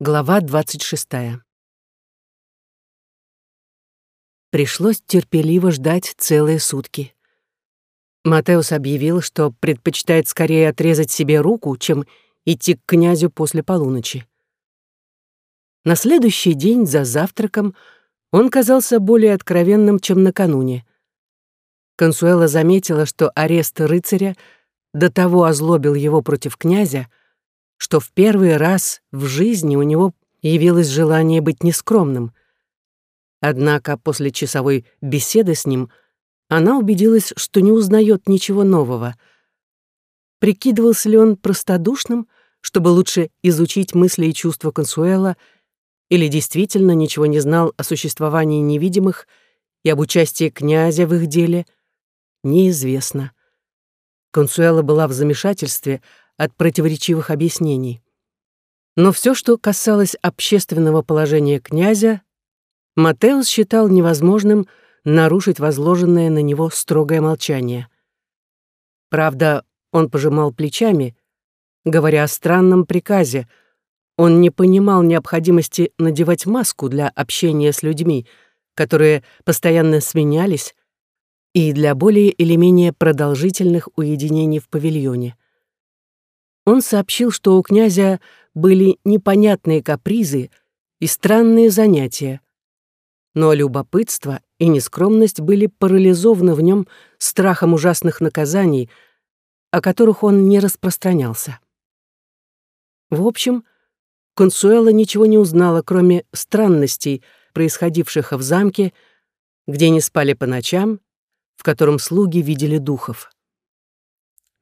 Глава 26. Пришлось терпеливо ждать целые сутки. Матеус объявил, что предпочитает скорее отрезать себе руку, чем идти к князю после полуночи. На следующий день за завтраком он казался более откровенным, чем накануне. Консуэла заметила, что арест рыцаря до того озлобил его против князя, что в первый раз в жизни у него явилось желание быть нескромным. Однако после часовой беседы с ним она убедилась, что не узнает ничего нового. Прикидывался ли он простодушным, чтобы лучше изучить мысли и чувства Консуэла, или действительно ничего не знал о существовании невидимых и об участии князя в их деле, неизвестно. Консуэла была в замешательстве — от противоречивых объяснений. Но все, что касалось общественного положения князя, Матеус считал невозможным нарушить возложенное на него строгое молчание. Правда, он пожимал плечами, говоря о странном приказе. Он не понимал необходимости надевать маску для общения с людьми, которые постоянно сменялись, и для более или менее продолжительных уединений в павильоне. Он сообщил, что у князя были непонятные капризы и странные занятия. Но любопытство и нескромность были парализованы в нем страхом ужасных наказаний, о которых он не распространялся. В общем, Консуэла ничего не узнала, кроме странностей, происходивших в замке, где не спали по ночам, в котором слуги видели духов.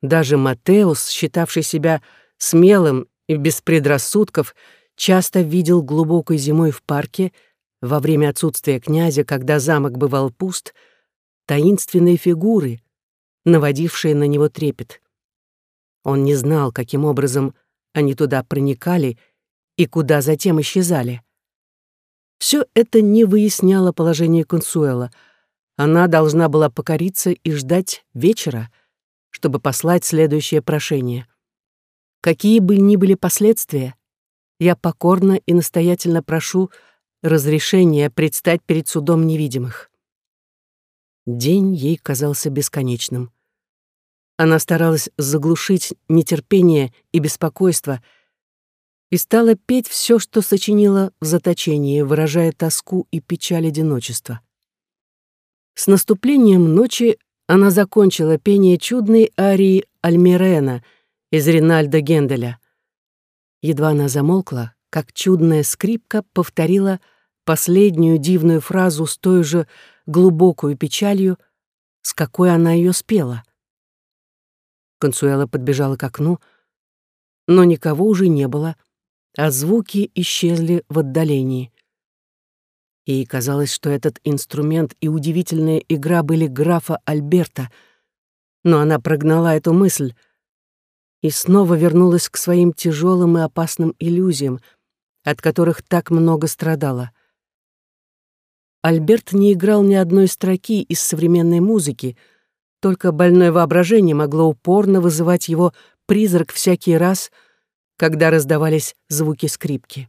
Даже Матеус, считавший себя смелым и без предрассудков, часто видел глубокой зимой в парке, во время отсутствия князя, когда замок бывал пуст, таинственные фигуры, наводившие на него трепет. Он не знал, каким образом они туда проникали и куда затем исчезали. Все это не выясняло положение Консуэла. Она должна была покориться и ждать вечера — чтобы послать следующее прошение. Какие бы ни были последствия, я покорно и настоятельно прошу разрешения предстать перед судом невидимых. День ей казался бесконечным. Она старалась заглушить нетерпение и беспокойство и стала петь все, что сочинила в заточении, выражая тоску и печаль одиночества. С наступлением ночи она закончила пение чудной арии Альмирена из Ринальда Генделя. Едва она замолкла, как чудная скрипка повторила последнюю дивную фразу с той же глубокой печалью, с какой она ее спела. Консуэла подбежала к окну, но никого уже не было, а звуки исчезли в отдалении. Ей казалось, что этот инструмент и удивительная игра были графа Альберта, но она прогнала эту мысль и снова вернулась к своим тяжелым и опасным иллюзиям, от которых так много страдала. Альберт не играл ни одной строки из современной музыки, только больное воображение могло упорно вызывать его призрак всякий раз, когда раздавались звуки скрипки.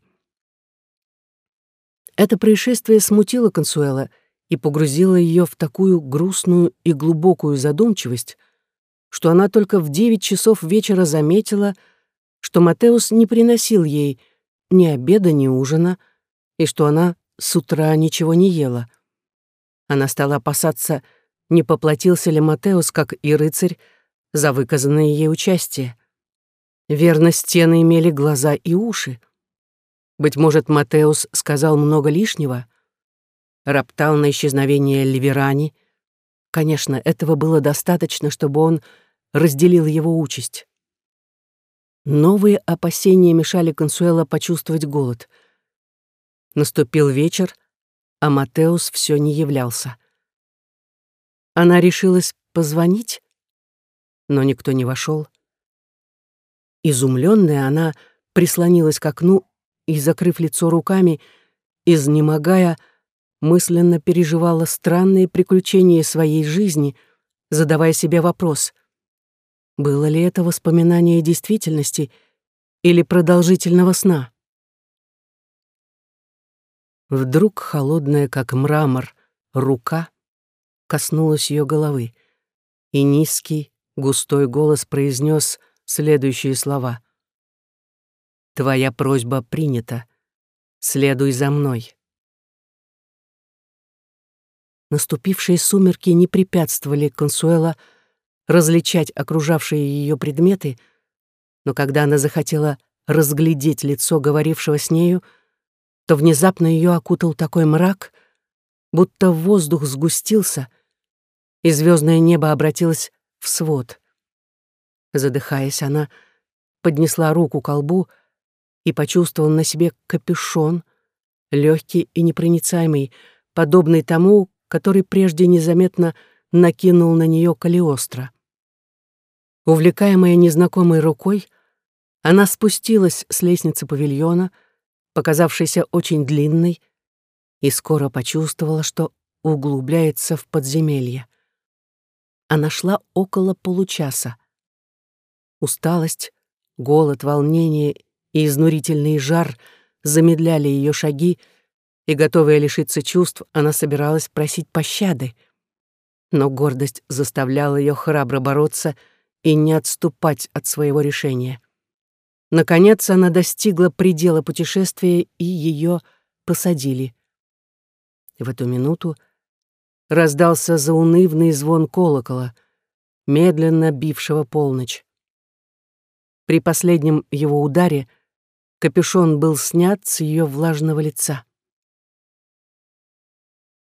Это происшествие смутило Консуэла и погрузило ее в такую грустную и глубокую задумчивость, что она только в девять часов вечера заметила, что Матеус не приносил ей ни обеда, ни ужина, и что она с утра ничего не ела. Она стала опасаться, не поплатился ли Матеус, как и рыцарь, за выказанное ей участие. Верно, стены имели глаза и уши. Быть может, Матеус сказал много лишнего? Роптал на исчезновение Ливерани? Конечно, этого было достаточно, чтобы он разделил его участь. Новые опасения мешали Консуэла почувствовать голод. Наступил вечер, а Матеус все не являлся. Она решилась позвонить, но никто не вошел. Изумленная, она прислонилась к окну и, закрыв лицо руками, изнемогая, мысленно переживала странные приключения своей жизни, задавая себе вопрос, было ли это воспоминание действительности или продолжительного сна? Вдруг холодная, как мрамор, рука коснулась ее головы, и низкий, густой голос произнес следующие слова. «Твоя просьба принята. Следуй за мной». Наступившие сумерки не препятствовали Консуэла различать окружавшие ее предметы, но когда она захотела разглядеть лицо говорившего с нею, то внезапно ее окутал такой мрак, будто воздух сгустился, и звездное небо обратилось в свод. Задыхаясь, она поднесла руку к колбу и почувствовала на себе капюшон, легкий и непроницаемый, подобный тому, который прежде незаметно накинул на нее Калиостро. Увлекаемая незнакомой рукой, она спустилась с лестницы павильона, показавшейся очень длинной, и скоро почувствовала, что углубляется в подземелье. Она шла около получаса. Усталость, голод, волнение и изнурительный жар замедляли ее шаги, и, готовая лишиться чувств, она собиралась просить пощады. Но гордость заставляла ее храбро бороться и не отступать от своего решения. Наконец она достигла предела путешествия, и ее посадили. В эту минуту раздался заунывный звон колокола, медленно бившего полночь. При последнем его ударе капюшон был снят с ее влажного лица.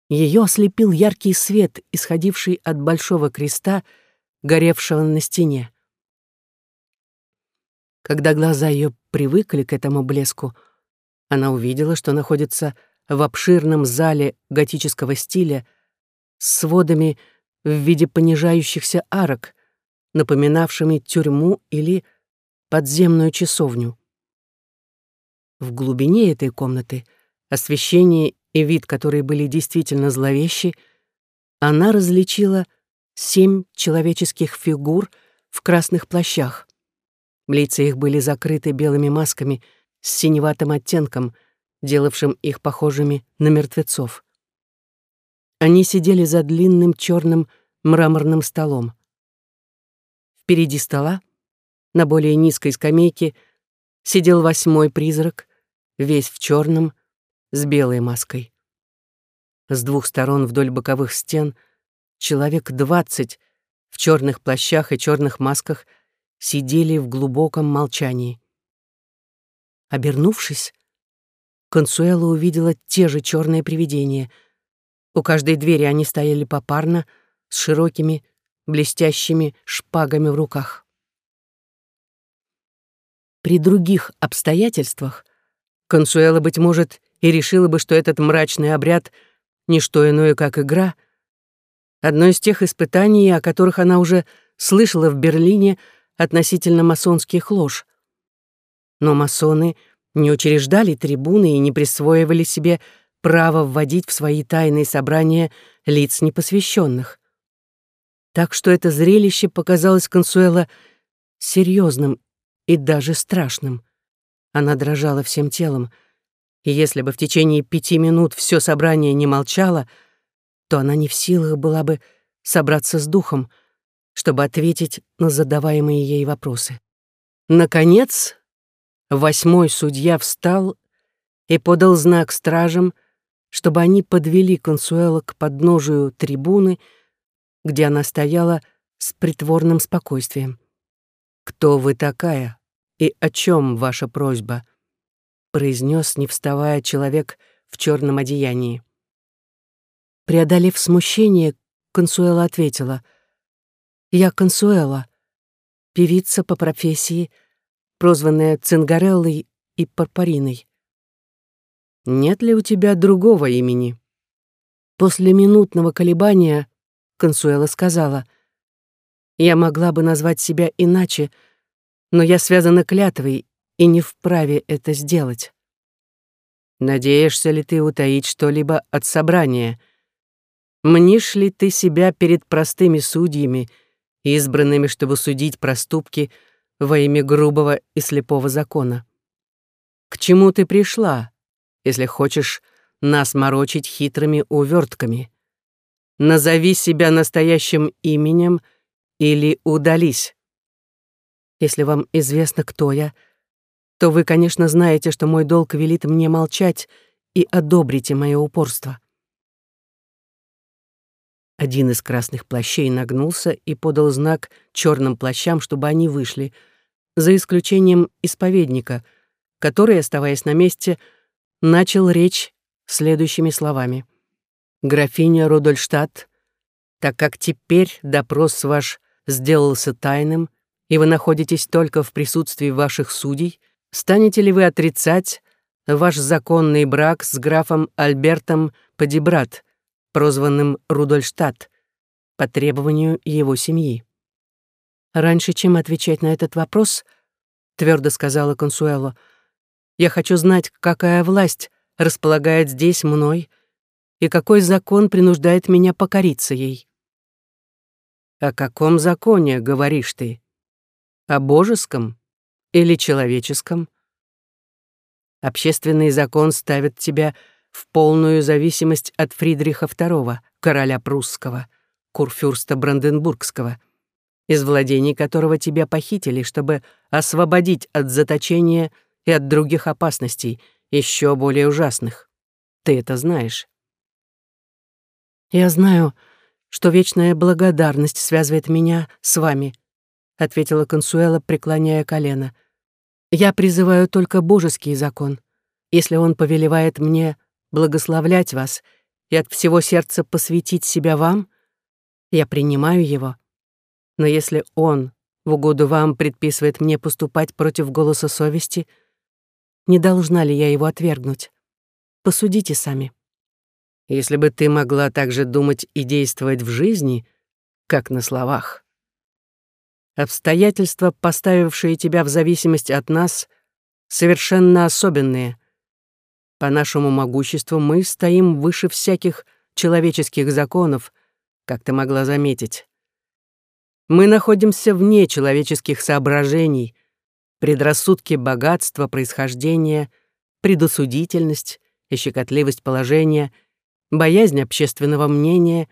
Ее ослепил яркий свет, исходивший от большого креста, горевшего на стене. Когда глаза ее привыкли к этому блеску, она увидела, что находится в обширном зале готического стиля с сводами в виде понижающихся арок, напоминавшими тюрьму или подземную часовню. В глубине этой комнаты освещение и вид, которые были действительно зловещи, она различила семь человеческих фигур в красных плащах. Лица их были закрыты белыми масками с синеватым оттенком, делавшим их похожими на мертвецов. Они сидели за длинным черным мраморным столом. Впереди стола, на более низкой скамейке, сидел восьмой призрак, весь в черном, с белой маской. С двух сторон вдоль боковых стен человек двадцать в черных плащах и черных масках сидели в глубоком молчании. Обернувшись, Консуэла увидела те же черные привидения. У каждой двери они стояли попарно, с широкими, блестящими шпагами в руках. При других обстоятельствах Консуэла, быть может, и решила бы, что этот мрачный обряд — не что иное, как игра, одно из тех испытаний, о которых она уже слышала в Берлине относительно масонских лож. Но масоны не учреждали трибуны и не присвоивали себе право вводить в свои тайные собрания лиц непосвященных. Так что это зрелище показалось Консуэла серьезным и даже страшным. Она дрожала всем телом, и если бы в течение пяти минут все собрание не молчало, то она не в силах была бы собраться с духом, чтобы ответить на задаваемые ей вопросы. Наконец, восьмой судья встал и подал знак стражам, чтобы они подвели Консуэла к подножию трибуны, где она стояла с притворным спокойствием. «Кто вы такая и о чем ваша просьба?» произнес, не вставая, человек в черном одеянии. Преодолев смущение, Консуэла ответила. «Я Консуэла, певица по профессии, прозванная Цингареллой и Парпариной. Нет ли у тебя другого имени?» После минутного колебания Консуэла сказала, «Я могла бы назвать себя иначе, но я связана клятвой и не вправе это сделать. Надеешься ли ты утаить что-либо от собрания? Мнишь ли ты себя перед простыми судьями, избранными, чтобы судить проступки во имя грубого и слепого закона? К чему ты пришла, если хочешь нас морочить хитрыми увертками. Назови себя настоящим именем или удались. Если вам известно, кто я, то вы, конечно, знаете, что мой долг велит мне молчать и одобрите мое упорство. Один из красных плащей нагнулся и подал знак черным плащам, чтобы они вышли, за исключением исповедника, который, оставаясь на месте, начал речь следующими словами. «Графиня Рудольштадт, так как теперь допрос ваш сделался тайным, и вы находитесь только в присутствии ваших судей, станете ли вы отрицать ваш законный брак с графом Альбертом Падибрат, прозванным Рудольштадт, по требованию его семьи?» «Раньше, чем отвечать на этот вопрос, — твердо сказала Консуэло, — я хочу знать, какая власть располагает здесь мной и какой закон принуждает меня покориться ей. О каком законе говоришь ты? О божеском или человеческом? Общественный закон ставит тебя в полную зависимость от Фридриха II, короля прусского, курфюрста Бранденбургского, из владений которого тебя похитили, чтобы освободить от заточения и от других опасностей, еще более ужасных. Ты это знаешь. «Я знаю, что вечная благодарность связывает меня с вами», ответила Консуэла, преклоняя колено. «Я призываю только божеский закон. Если он повелевает мне благословлять вас и от всего сердца посвятить себя вам, я принимаю его. Но если он в угоду вам предписывает мне поступать против голоса совести — не должна ли я его отвергнуть? Посудите сами. Если бы ты могла так же думать и действовать в жизни, как на словах. Обстоятельства, поставившие тебя в зависимость от нас, совершенно особенные. По нашему могуществу мы стоим выше всяких человеческих законов, как ты могла заметить. Мы находимся вне человеческих соображений, предрассудки богатства, происхождения, предосудительность и щекотливость положения, боязнь общественного мнения,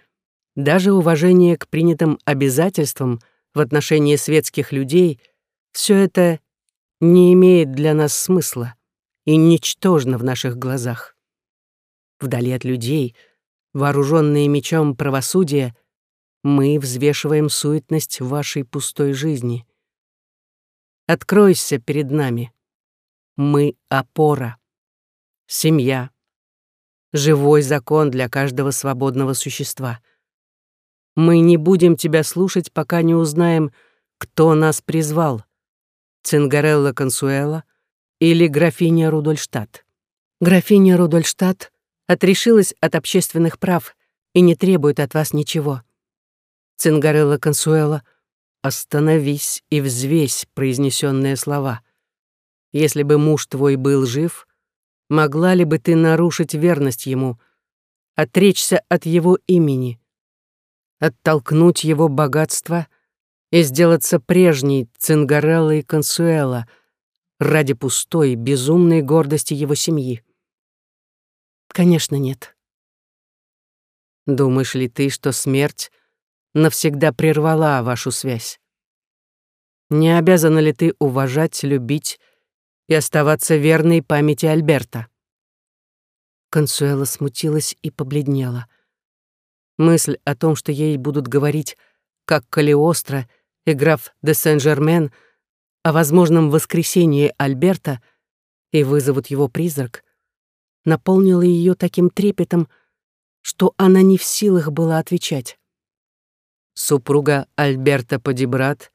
даже уважение к принятым обязательствам в отношении светских людей — все это не имеет для нас смысла и ничтожно в наших глазах. Вдали от людей, вооруженные мечом правосудия, мы взвешиваем суетность вашей пустой жизни. Откройся перед нами. Мы — опора, семья, живой закон для каждого свободного существа. Мы не будем тебя слушать, пока не узнаем, кто нас призвал — Цингарелла Консуэла или графиня Рудольштадт. Графиня Рудольштадт отрешилась от общественных прав и не требует от вас ничего. Цингарелла Консуэла — «Остановись и взвесь» произнесенные слова. Если бы муж твой был жив, могла ли бы ты нарушить верность ему, отречься от его имени, оттолкнуть его богатство и сделаться прежней Цингарелла и Консуэла ради пустой, безумной гордости его семьи? Конечно, нет. Думаешь ли ты, что смерть навсегда прервала вашу связь. Не обязана ли ты уважать, любить и оставаться верной памяти Альберта?» Консуэла смутилась и побледнела. Мысль о том, что ей будут говорить, как Калиостро и граф де Сен-Жермен, о возможном воскресении Альберта и вызовут его призрак, наполнила ее таким трепетом, что она не в силах была отвечать. Супруга Альберта Подибрат,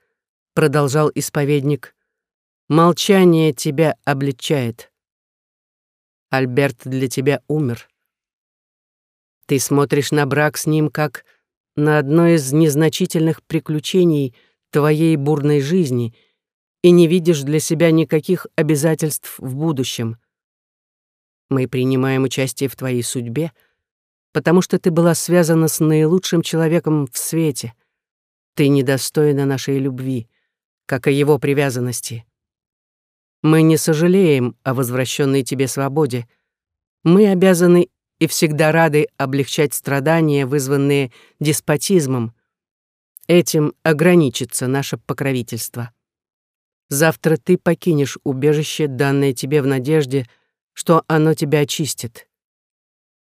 продолжал исповедник, молчание тебя обличает. Альберт для тебя умер. Ты смотришь на брак с ним как на одно из незначительных приключений твоей бурной жизни и не видишь для себя никаких обязательств в будущем. Мы принимаем участие в твоей судьбе — потому что ты была связана с наилучшим человеком в свете. Ты недостойна нашей любви, как и его привязанности. Мы не сожалеем о возвращенной тебе свободе. Мы обязаны и всегда рады облегчать страдания, вызванные деспотизмом. Этим ограничится наше покровительство. Завтра ты покинешь убежище, данное тебе в надежде, что оно тебя очистит.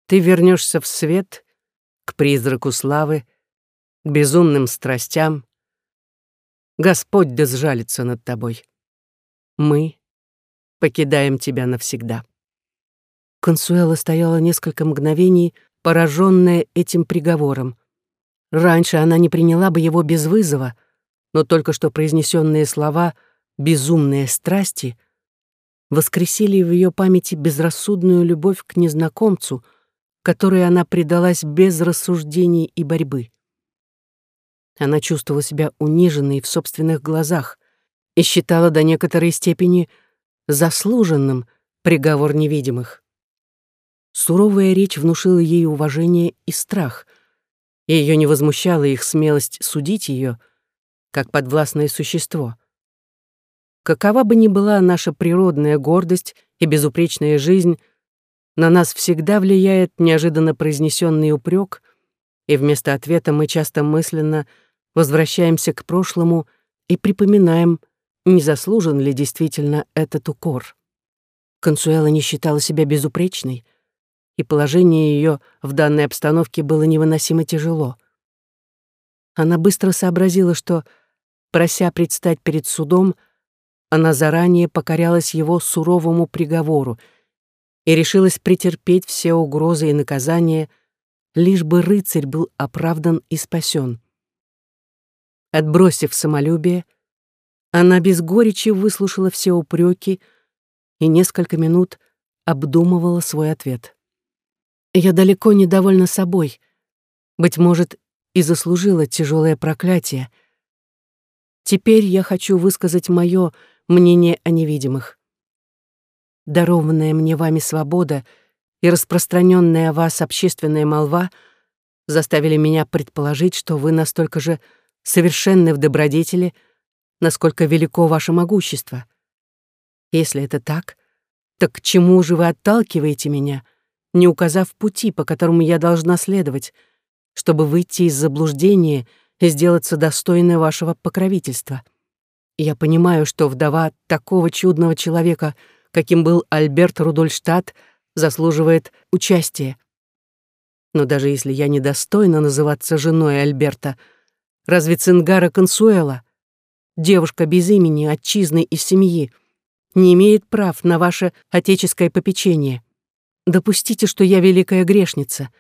Ты вернешься в свет, к призраку славы, к безумным страстям. Господь да сжалится над тобой. Мы покидаем тебя навсегда. Консуэла стояла несколько мгновений, пораженная этим приговором. Раньше она не приняла бы его без вызова, но только что произнесенные слова «безумные страсти» воскресили в ее памяти безрассудную любовь к незнакомцу, которой она предалась без рассуждений и борьбы. Она чувствовала себя униженной в собственных глазах и считала до некоторой степени заслуженным приговор невидимых. Суровая речь внушила ей уважение и страх, и ее не возмущала их смелость судить ее, как подвластное существо. Какова бы ни была наша природная гордость и безупречная жизнь, на нас всегда влияет неожиданно произнесенный упрек, и вместо ответа мы часто мысленно возвращаемся к прошлому и припоминаем, не заслужен ли действительно этот укор. Консуэла не считала себя безупречной, и положение ее в данной обстановке было невыносимо тяжело. Она быстро сообразила, что, прося предстать перед судом, она заранее покорялась его суровому приговору и решилась претерпеть все угрозы и наказания, лишь бы рыцарь был оправдан и спасен. Отбросив самолюбие, она без горечи выслушала все упреки и несколько минут обдумывала свой ответ. Я далеко недовольна собой. Быть может, и заслужила тяжелое проклятие. Теперь я хочу высказать мое мнение о невидимых. Дарованная мне вами свобода и распространенная о вас общественная молва заставили меня предположить, что вы настолько же совершенны в добродетели, насколько велико ваше могущество. Если это так, так к чему же вы отталкиваете меня, не указав пути, по которому я должна следовать, чтобы выйти из заблуждения и сделаться достойной вашего покровительства? Я понимаю, что вдова такого чудного человека, каким был Альберт Рудольштадт, заслуживает участия. Но даже если я недостойна называться женой Альберта, разве Цингара Консуэла, девушка без имени, отчизны и семьи, не имеет прав на ваше отеческое попечение? Допустите, что я великая грешница,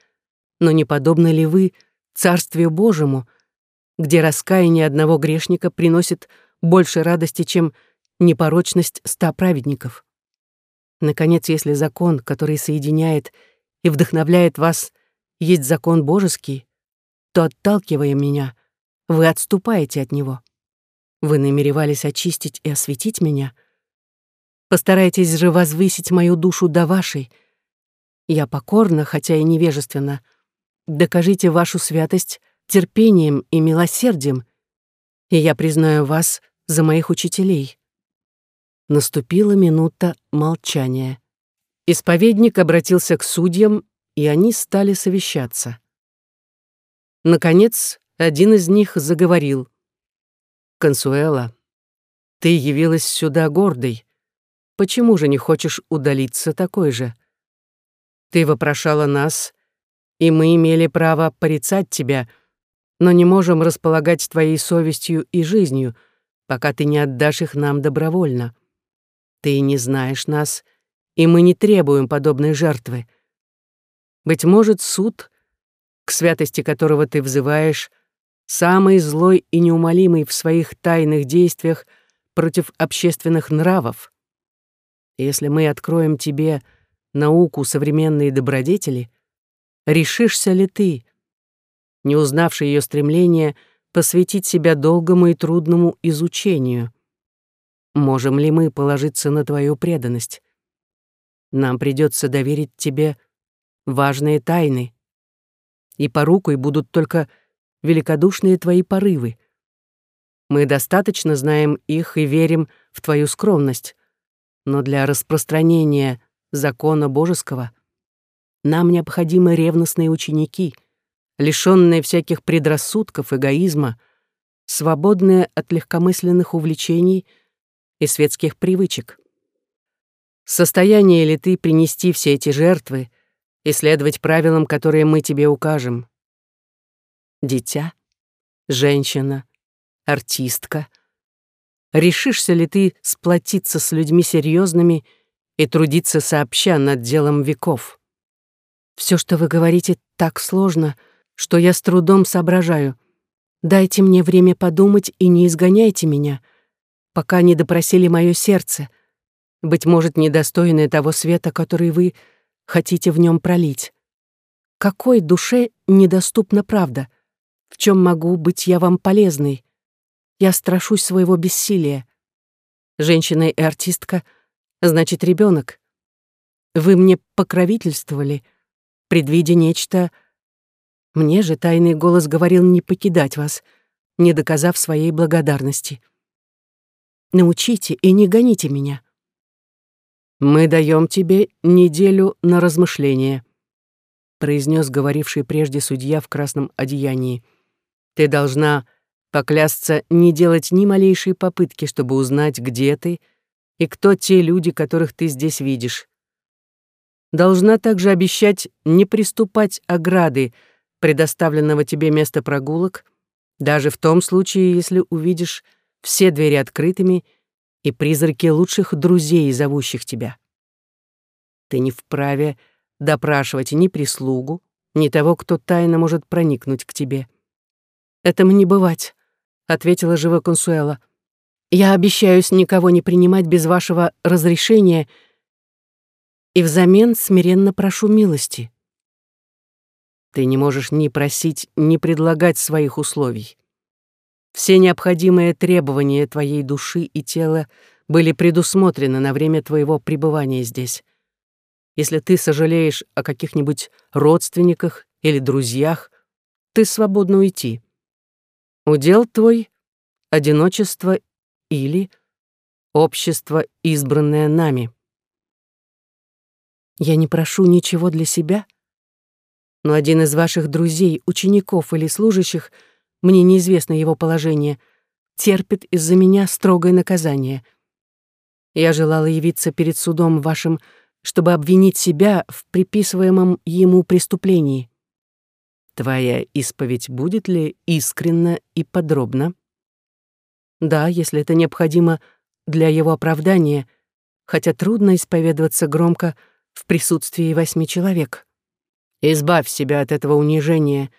но не подобны ли вы Царствию Божьему, где раскаяние одного грешника приносит больше радости, чем непорочность ста праведников? Наконец, если закон, который соединяет и вдохновляет вас, есть закон божеский, то, отталкивая меня, вы отступаете от него. Вы намеревались очистить и осветить меня. Постарайтесь же возвысить мою душу до вашей — я покорна, хотя и невежественно. Докажите вашу святость терпением и милосердием, и я признаю вас за моих учителей». Наступила минута молчания. Исповедник обратился к судьям, и они стали совещаться. Наконец, один из них заговорил. «Консуэла, ты явилась сюда гордой. Почему же не хочешь удалиться такой же? Ты вопрошала нас, и мы имели право порицать тебя, но не можем располагать твоей совестью и жизнью, пока ты не отдашь их нам добровольно. Ты не знаешь нас, и мы не требуем подобной жертвы. Быть может, суд, к святости которого ты взываешь, самый злой и неумолимый в своих тайных действиях против общественных нравов. Если мы откроем тебе — науку современные добродетели, решишься ли ты, не узнавший ее стремление, посвятить себя долгому и трудному изучению? Можем ли мы положиться на твою преданность? Нам придется доверить тебе важные тайны, и по рукой будут только великодушные твои порывы. Мы достаточно знаем их и верим в твою скромность, но для распространения закона божеского. Нам необходимы ревностные ученики, лишённые всяких предрассудков, эгоизма, свободные от легкомысленных увлечений и светских привычек. Состояние ли ты принести все эти жертвы и следовать правилам, которые мы тебе укажем? Дитя, женщина, артистка. Решишься ли ты сплотиться с людьми серьезными и трудиться сообща над делом веков? Все, что вы говорите, так сложно, что я с трудом соображаю. Дайте мне время подумать и не изгоняйте меня, пока не допросили мое сердце, быть может, недостойное того света, который вы хотите в нем пролить. Какой душе недоступна правда? В чем могу быть я вам полезной? Я страшусь своего бессилия. Женщина и артистка — значит, ребенок. Вы мне покровительствовали, предвидя нечто — мне же тайный голос говорил не покидать вас, не доказав своей благодарности. Научите и не гоните меня. Мы даем тебе неделю на размышление, произнес говоривший прежде судья в красном одеянии. Ты должна поклясться не делать ни малейшей попытки, чтобы узнать, где ты и кто те люди, которых ты здесь видишь. Должна также обещать не приступать ограды, предоставленного тебе места прогулок, даже в том случае, если увидишь все двери открытыми и призраки лучших друзей, зовущих тебя. Ты не вправе допрашивать ни прислугу, ни того, кто тайно может проникнуть к тебе. «Этому не бывать», — ответила живо Консуэла. «Я обещаюсь никого не принимать без вашего разрешения и взамен смиренно прошу милости». Ты не можешь ни просить, ни предлагать своих условий. Все необходимые требования твоей души и тела были предусмотрены на время твоего пребывания здесь. Если ты сожалеешь о каких-нибудь родственниках или друзьях, ты свободно уйти. Удел твой — одиночество или общество, избранное нами. Я не прошу ничего для себя, но один из ваших друзей, учеников или служащих, мне неизвестно его положение, терпит из-за меня строгое наказание. Я желала явиться перед судом вашим, чтобы обвинить себя в приписываемом ему преступлении. Твоя исповедь будет ли искренна и подробна? Да, если это необходимо для его оправдания, хотя трудно исповедоваться громко в присутствии восьми человек. Избавь себя от этого унижения,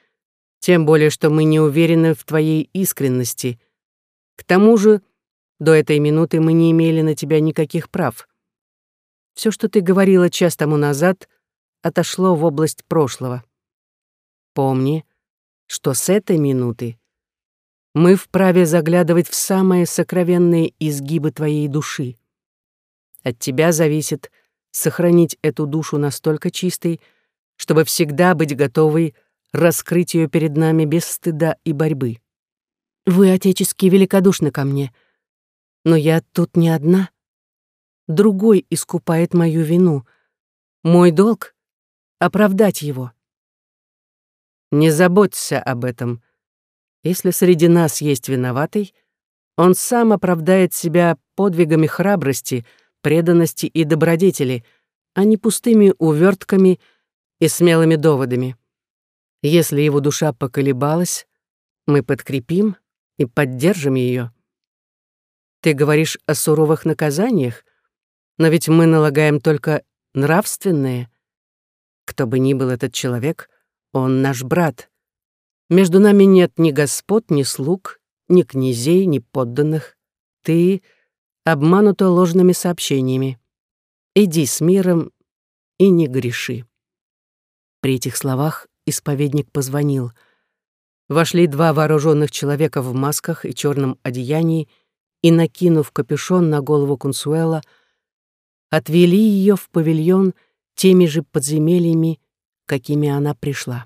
тем более, что мы не уверены в твоей искренности. К тому же, до этой минуты мы не имели на тебя никаких прав. Все, что ты говорила час тому назад, отошло в область прошлого. Помни, что с этой минуты мы вправе заглядывать в самые сокровенные изгибы твоей души. От тебя зависит сохранить эту душу настолько чистой, чтобы всегда быть готовой раскрыть ее перед нами без стыда и борьбы. Вы, отечески, великодушны ко мне, но я тут не одна. Другой искупает мою вину. Мой долг — оправдать его. Не заботься об этом. Если среди нас есть виноватый, он сам оправдает себя подвигами храбрости, преданности и добродетели, а не пустыми увертками — и смелыми доводами. Если его душа поколебалась, мы подкрепим и поддержим ее. Ты говоришь о суровых наказаниях, но ведь мы налагаем только нравственные. Кто бы ни был этот человек, он наш брат. Между нами нет ни господ, ни слуг, ни князей, ни подданных. Ты обманута ложными сообщениями. Иди с миром и не греши. При этих словах исповедник позвонил. Вошли два вооруженных человека в масках и черном одеянии и, накинув капюшон на голову Консуэла, отвели ее в павильон теми же подземельями, какими она пришла.